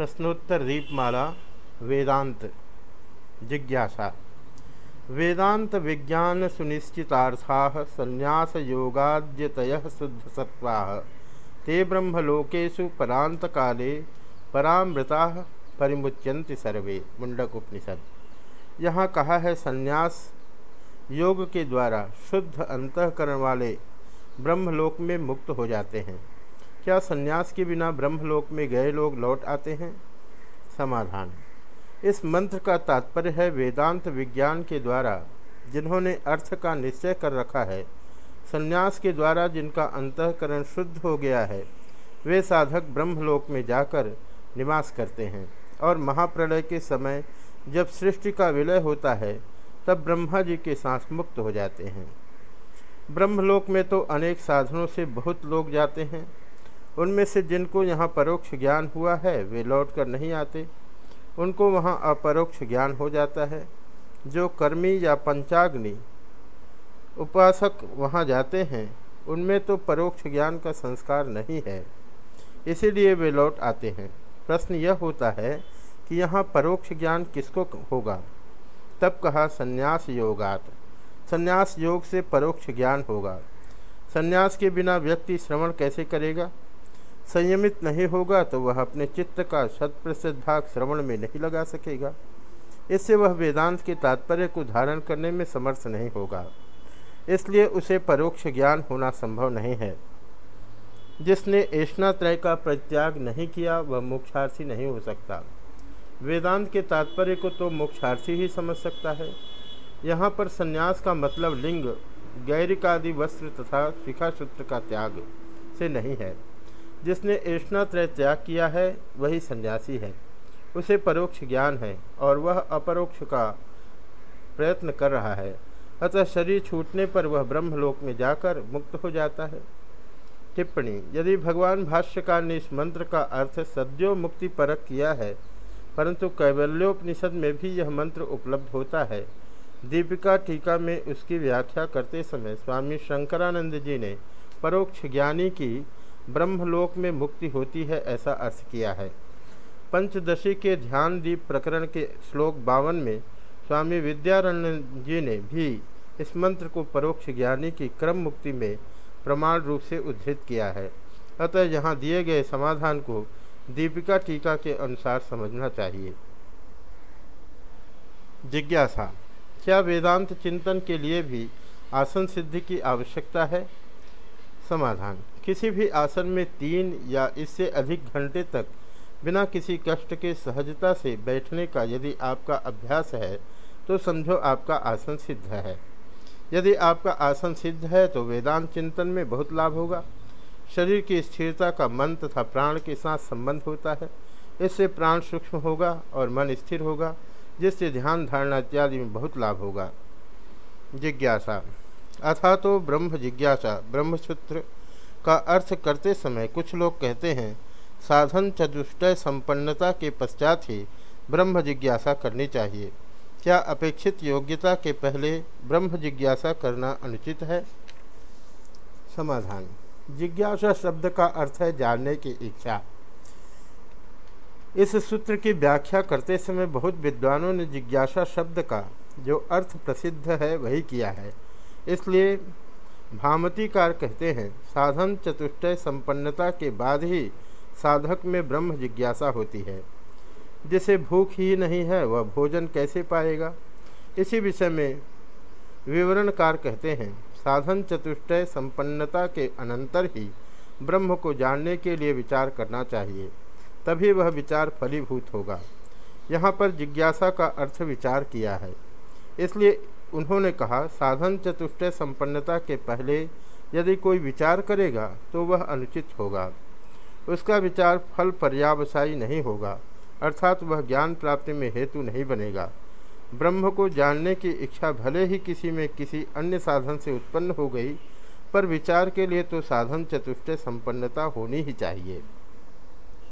प्रश्नोत्तर दीपमाला, वेदांत, जिज्ञासा। वेदांत विज्ञान सुनिश्चितार्था संन्यास योगाद्यतय शुद्ध सत्वा ते ब्रह्मलोकेशु परांत काले परामृता परिमुच्यंति सर्वे। मुंडक उपनिषद यहाँ कहा है संन्यास योग के द्वारा शुद्ध अंतकरण वाले ब्रह्मलोक में मुक्त हो जाते हैं। क्या सन्यास के बिना ब्रह्मलोक में गए लोग लौट आते हैं? समाधान। इस मंत्र का तात्पर्य है वेदांत विज्ञान के द्वारा, जिन्होंने अर्थ का निश्चय कर रखा है, सन्यास के द्वारा जिनका अंतकरण शुद्ध हो गया है, वे साधक ब्रह्मलोक में जाकर निवास करते हैं और महाप्रलय के समय जब सृष्टि का विलय होता है, तब ब्रह्मा जी के सांस मुक्त हो जाते हैं। ब्रह्मलोक में तो अनेक साधनों से बहुत लोग जाते हैं उनमें से जिनको यहाँ परोक्ष ज्ञान हुआ है, वे लौट कर नहीं आते। उनको वहाँ अपरोक्ष ज्ञान हो जाता है। जो कर्मी या पंचाग्नि उपासक वहाँ जाते हैं, उनमें तो परोक्ष ज्ञान का संस्कार नहीं है। इसीलिए वे लौट आते हैं। प्रश्न यह होता है कि यहाँ परोक्ष ज्ञान किसको होगा? तब कहा, संन्यास योगात। संन्यास योग से परोक्ष ज्ञान होगा। संन्यास के बिना व्यक्ति श्रवण कैसे करेगा? संयमित नहीं होगा तो वह अपने चित्त का शत भाग श्रवण में नहीं लगा सकेगा। इससे वह वेदांत के तात्पर्य को धारण करने में समर्थ नहीं होगा। इसलिए उसे परोक्ष ज्ञान होना संभव नहीं है। जिसने ऐष्णात्रय का प्रत्याग नहीं किया, वह मोक्षार्थी नहीं हो सकता। वेदांत के तात्पर्य को तो मोक्षार्थी ही समझ सकता है। यहाँ पर संन्यास का मतलब लिंग, गैरिकादि वस्त्र तथा शिखा सूत्र का त्याग से नहीं है। जिसने ऐष्णात्रय त्याग किया है, वही सन्यासी है। उसे परोक्ष ज्ञान है और वह अपरोक्ष का प्रयत्न कर रहा है। अतः शरीर छूटने पर वह ब्रह्मलोक में जाकर मुक्त हो जाता है। टिप्पणी, यदि भगवान भाष्यकार ने इस मंत्र का अर्थ सद्यो मुक्ति परक किया है, परंतु कैवल्योपनिषद में भी यह मंत्र उपलब्ध होता है। दीपिका टीका में उसकी व्याख्या करते समय स्वामी शंकरानंद जी ने परोक्ष ज्ञानी की ब्रह्मलोक में मुक्ति होती है ऐसा अर्थ किया है। पंचदशी के ध्यान दीप प्रकरण के श्लोक बावन में स्वामी विद्यारण्य जी ने भी इस मंत्र को परोक्ष ज्ञानी की क्रम मुक्ति में प्रमाण रूप से उद्धृत किया है। अतः यहाँ दिए गए समाधान को दीपिका टीका के अनुसार समझना चाहिए। जिज्ञासा, क्या वेदांत चिंतन के लिए भी आसन सिद्धि की आवश्यकता है? समाधान किसी भी आसन में तीन या इससे अधिक घंटे तक बिना किसी कष्ट के सहजता से बैठने का यदि आपका अभ्यास है तो समझो आपका आसन सिद्ध है। यदि आपका आसन सिद्ध है तो वेदांत चिंतन में बहुत लाभ होगा। शरीर की स्थिरता का मन तथा प्राण के साथ संबंध होता है। इससे प्राण सूक्ष्म होगा और मन स्थिर होगा, जिससे ध्यान धारणा इत्यादि में बहुत लाभ होगा। जिज्ञासा। अथा तो ब्रह्म जिज्ञासा, ब्रह्मसूत्र का अर्थ करते समय कुछ लोग कहते हैं, साधन चतुष्टय संपन्नता के पश्चात ही ब्रह्म जिज्ञासा करनी चाहिए। क्या अपेक्षित योग्यता के पहले ब्रह्म जिज्ञासा करना अनुचित है? समाधान। जिज्ञासा शब्द का अर्थ है जानने की इच्छा। इस सूत्र की व्याख्या करते समय बहुत विद्वानों ने जिज्ञासा शब्द का जो अर्थ प्रसिद्ध है, वही किया है। इसलिए भामतीकार कहते हैं, साधन चतुष्टय संपन्नता के बाद ही साधक में ब्रह्म जिज्ञासा होती है। जिसे भूख ही नहीं है, वह भोजन कैसे पाएगा? इसी विषय में विवरणकार कहते हैं, साधन चतुष्टय संपन्नता के अनंतर ही ब्रह्म को जानने के लिए विचार करना चाहिए, तभी वह विचार फलीभूत होगा। यहाँ पर जिज्ञासा का अर्थ विचार किया है, इसलिए उन्होंने कहा, साधन चतुष्टय संपन्नता के पहले यदि कोई विचार करेगा तो वह अनुचित होगा। उसका विचार फल पर्यावसायी नहीं होगा, अर्थात वह ज्ञान प्राप्ति में हेतु नहीं बनेगा। ब्रह्म को जानने की इच्छा भले ही किसी में किसी अन्य साधन से उत्पन्न हो गई, पर विचार के लिए तो साधन चतुष्टय संपन्नता होनी ही चाहिए।